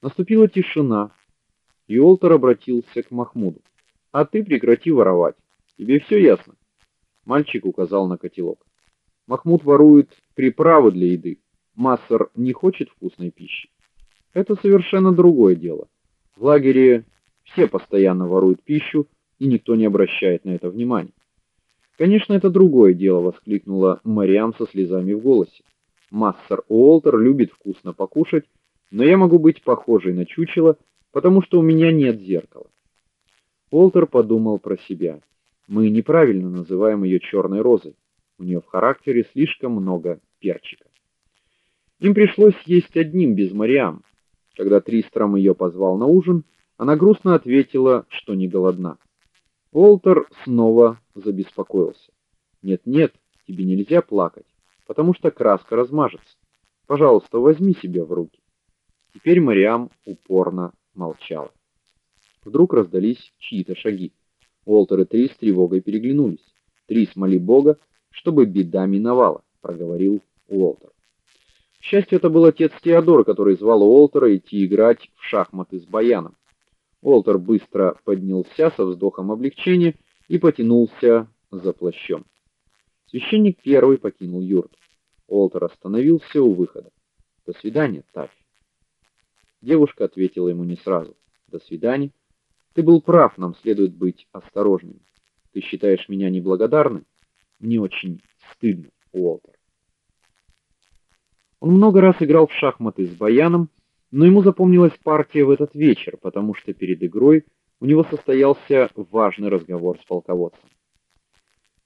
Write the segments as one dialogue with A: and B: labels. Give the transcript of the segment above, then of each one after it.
A: Наступила тишина, и Олтер обратился к Махмуду. А ты прекрати воровать. Тебе все ясно? Мальчик указал на котелок. Махмуд ворует приправы для еды. Массер не хочет вкусной пищи. Это совершенно другое дело. В лагере все постоянно воруют пищу, и никто не обращает на это внимания. Конечно, это другое дело, воскликнула Мариам со слезами в голосе. Массер Уолтер любит вкусно покушать, но я могу быть похожей на чучело, потому что у меня нет зеркала. Уолтер подумал про себя. Мы неправильно называем ее черной розой. У нее в характере слишком много перчика. Им пришлось есть одним без Мариам. Когда Тристром ее позвал на ужин, она грустно ответила, что не голодна. Уолтер снова забеспокоился. Нет, нет, тебе нельзя плакать, потому что краска размажется. Пожалуйста, возьми себя в руки. Теперь Мариам упорно молчала. Вдруг раздались чьи-то шаги. Уолтер и Трис с тревогой переглянулись. Трис моли Бога, чтобы беда миновала, проговорил Уолтер. К счастью, это был отец Теодор, который звал Уолтера идти играть в шахматы с Баяном. Уолтер быстро поднялся со вздохом облегчения и потянулся за плащом. Священник первый покинул юрту. Уолтер остановился у выхода. До свидания, Таффи. Девушка ответила ему не сразу. До свидания. Ты был прав, нам следует быть осторожными. Ты считаешь меня неблагодарным? Мне очень стыдно, Уолтер. Он много раз играл в шахматы с Баяном, но ему запомнилась партия в этот вечер, потому что перед игрой у него состоялся важный разговор с полководцем.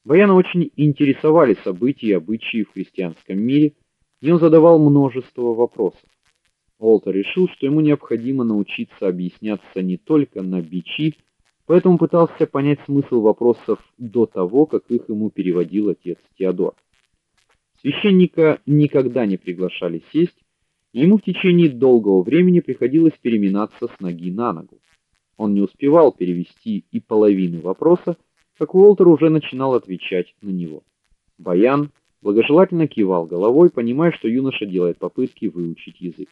A: Баяна очень интересовали события и обычаи в христианском мире, и он задавал множество вопросов. Уолтер решил, что ему необходимо научиться объясняться не только на бичи, поэтому пытался понять смысл вопросов до того, как их ему переводил отец Теодор. Священника никогда не приглашали сесть, и ему в течение долгого времени приходилось переминаться с ноги на ногу. Он не успевал перевести и половины вопроса, как Уолтер уже начинал отвечать на него. Баян благожелательно кивал головой, понимая, что юноша делает попытки выучить язык.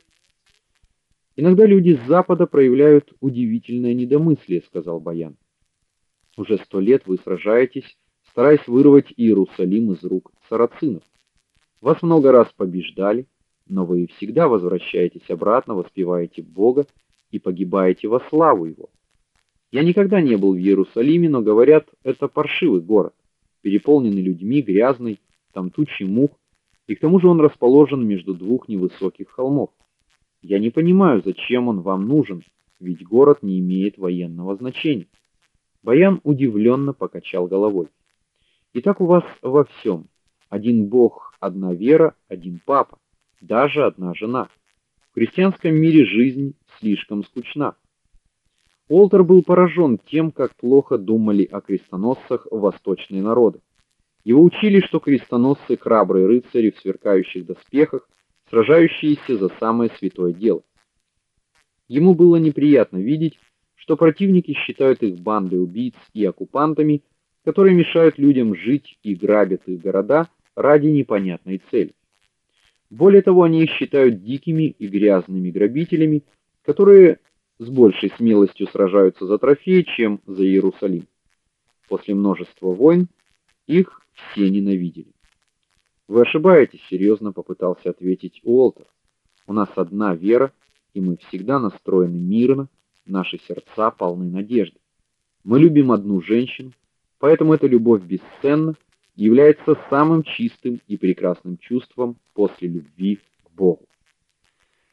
A: Иногда люди с запада проявляют удивительное недомыслие, сказал Баян. Уже сто лет вы сражаетесь, стараясь вырвать Иерусалим из рук сарацинов. Вас много раз побеждали, но вы всегда возвращаетесь обратно, воспеваете Бога и погибаете во славу его. Я никогда не был в Иерусалиме, но говорят, это паршивый город, переполненный людьми, грязный, там тучи мух, и к тому же он расположен между двух невысоких холмов. Я не понимаю, зачем он вам нужен, ведь город не имеет военного значения. Баян удивленно покачал головой. И так у вас во всем. Один бог, одна вера, один папа, даже одна жена. В христианском мире жизнь слишком скучна. Олтер был поражен тем, как плохо думали о крестоносцах восточные народы. Его учили, что крестоносцы храбрые рыцари в сверкающих доспехах, сражающиеся за самое святое дело. Ему было неприятно видеть, что противники считают их бандой убийц и оккупантами, которые мешают людям жить и грабят их города ради непонятной цели. Более того, они их считают дикими и грязными грабителями, которые с большей смелостью сражаются за трофеи, чем за Иерусалим. После множества войн их все ненавидели. Вы ошибаетесь, серьезно попытался ответить Уолтер. У нас одна вера, и мы всегда настроены мирно, наши сердца полны надежды. Мы любим одну женщину, поэтому эта любовь бесценна и является самым чистым и прекрасным чувством после любви к Богу.